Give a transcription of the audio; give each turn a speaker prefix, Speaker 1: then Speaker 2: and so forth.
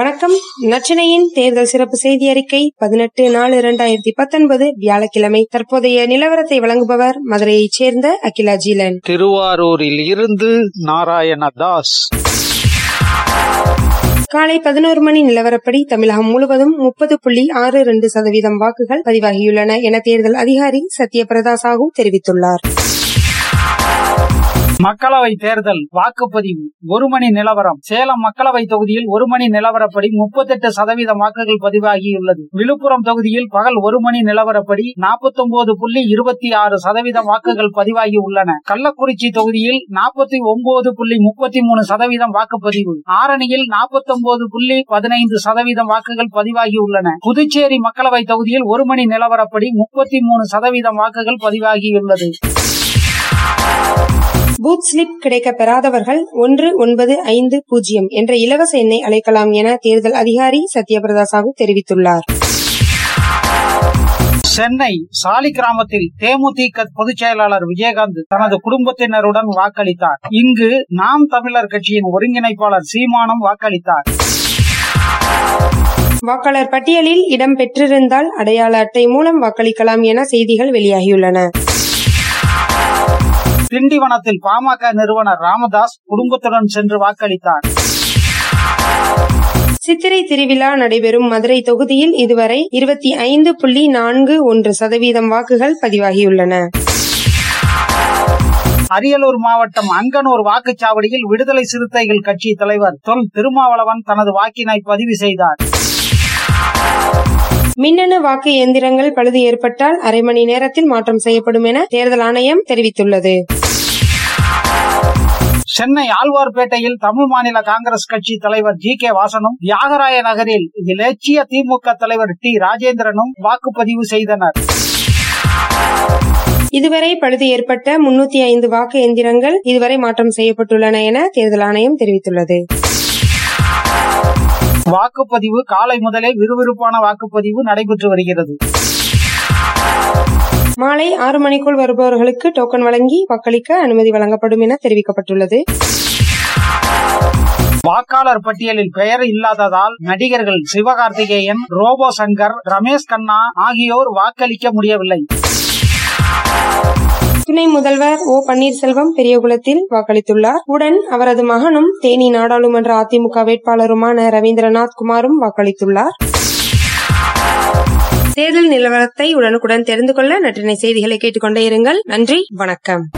Speaker 1: வணக்கம். நச்சினையின் தேர்தல் சிறப்பு செய்தி அறிக்கை பதினெட்டு நாலு இரண்டாயிரத்தி பத்தொன்பது வியாழக்கிழமை. தற்போதைய நிலவரத்தை வழங்குபவர் மதுரையைச் சேர்ந்த அகிலா ஜீலன்.
Speaker 2: திருவாரூரில் இருந்து நாராயணதாஸ்
Speaker 1: காலை பதினோரு மணி நிலவரப்படி தமிழகம் முழுவதும் முப்பது புள்ளி ஆறு இரண்டு சதவீதம் வாக்குகள் பதிவாகியுள்ளன என தேர்தல் அதிகாரி சத்யபிரதா சாஹூ தெரிவித்துள்ளார்.
Speaker 2: மக்களவை தேர்தல் வாக்குப்பதிவு ஒரு மணி நிலவரம். சேலம் மக்களவை தொகுதியில் ஒரு மணி நிலவரப்படி முப்பத்தெட்டு சதவீத வாக்குகள் பதிவாகியுள்ளது. விழுப்புரம் தொகுதியில் பகல் ஒரு மணி நிலவரப்படி நாற்பத்தி புள்ளி இருபத்தி ஆறு சதவீதம் வாக்குகள் பதிவாகி உள்ளன கள்ளக்குறிச்சி தொகுதியில் நாற்பத்தி ஒன்பது புள்ளி முப்பத்தி மூணு சதவீதம் வாக்குப்பதிவு. ஆரணியில் நாற்பத்தி ஒன்பது புள்ளி பதினைந்து சதவீதம் வாக்குகள் பதிவாகி உள்ளன புதுச்சேரி மக்களவை தொகுதியில் ஒரு மணி நிலவரப்படி முப்பத்தி மூணு சதவீதம் வாக்குகள் பதிவாகியுள்ளது.
Speaker 1: பூத் ஸ்லிப் கிடைக்க பெறாதவர்கள் ஒன்று ஒன்பது ஐந்து பூஜ்ஜியம் என்ற இலவச எண்ணை அழைக்கலாம் என தேர்தல் அதிகாரி சத்யபிரதா சாஹூ தெரிவித்துள்ளார்.
Speaker 2: சென்னை சாலி கிராமத்தில் தேமுதிக பொதுச் செயலாளர் விஜயகாந்த் தனது குடும்பத்தினருடன் வாக்களித்தார். இங்கு நாம் தமிழர் கட்சியின் ஒருங்கிணைப்பாளர் சீமானம் வாக்களித்தார்.
Speaker 1: வாக்காளர் பட்டியலில் இடம் பெற்றிருந்தால் அடையாள அட்டை மூலம் வாக்களிக்கலாம் என செய்திகள் வெளியாகியுள்ளன.
Speaker 2: திண்டிவனத்தில் பாமக நிறுவனர் ராமதாஸ் குடும்பத்துடன் சென்று வாக்களித்தார்.
Speaker 1: சித்திரை திருவிழா நடைபெறும் மதுரை தொகுதியில் இதுவரை இருபத்தி ஐந்து புள்ளி நான்கு ஒன்று சதவீதம் வாக்குகள் பதிவாகியுள்ளன.
Speaker 2: அரியலூர் மாவட்டம் அங்கனூர் வாக்குச்சாவடியில் விடுதலை சிறுத்தைகள் கட்சி தலைவர் தொல் திருமாவளவன் தனது வாக்கினை பதிவு செய்தார்.
Speaker 1: மின்னணு வாக்கு இயந்திரங்கள் பழுது ஏற்பட்டால் அரை மணி நேரத்தில் மாற்றம் செய்யப்படும் என தேர்தல் ஆணையம் தெரிவித்துள்ளது.
Speaker 2: சென்னை ஆழ்வார்பேட்டையில் தமிழ் மாநில காங்கிரஸ் கட்சி தலைவர் ஜி கே வாசனும் தியாகராய நகரில் இலட்சிய திமுக தலைவர் டி ராஜேந்திரனும் வாக்குப்பதிவு செய்தனர்.
Speaker 1: இதுவரை பழுது ஏற்பட்ட முன்னூத்தி ஐந்து வாக்கு எந்திரங்கள் இதுவரை மாற்றம் செய்யப்பட்டுள்ளன என தேர்தல் ஆணையம் தெரிவித்துள்ளது.
Speaker 2: வாக்குப்பதிவு காலை முதலே விறுவிறுப்பான வாக்குப்பதிவு நடைபெற்று வருகிறது.
Speaker 1: மாலை ஆறு மணிக்குள் வருபவர்களுக்கு டோக்கன் வழங்கி வாக்களிக்க அனுமதி வழங்கப்படும் என தெரிவிக்கப்பட்டுள்ளது.
Speaker 2: வாக்காளர் பட்டியலில் பெயர் இல்லாததால் நடிகர்கள் சிவகார்த்திகேயன் ரோபோ சங்கர் ரமேஷ் கண்ணா ஆகியோர் வாக்களிக்க முடியவில்லை.
Speaker 1: துணை முதல்வர் ஓ பன்னீர்செல்வம் பெரியகுளத்தில் வாக்களித்துள்ளார். உடன் அவரது மகனும் தேனி நாடாளுமன்ற அதிமுக வேட்பாளருமான ரவீந்திரநாத் குமாரும் வாக்களித்துள்ளார். தேர்தல் நிலவரத்தை உடனுக்குடன் தெரிந்து கொள்ள நற்றினை செய்திகளை கேட்டுக்கொண்டே இருங்கள். நன்றி வணக்கம்.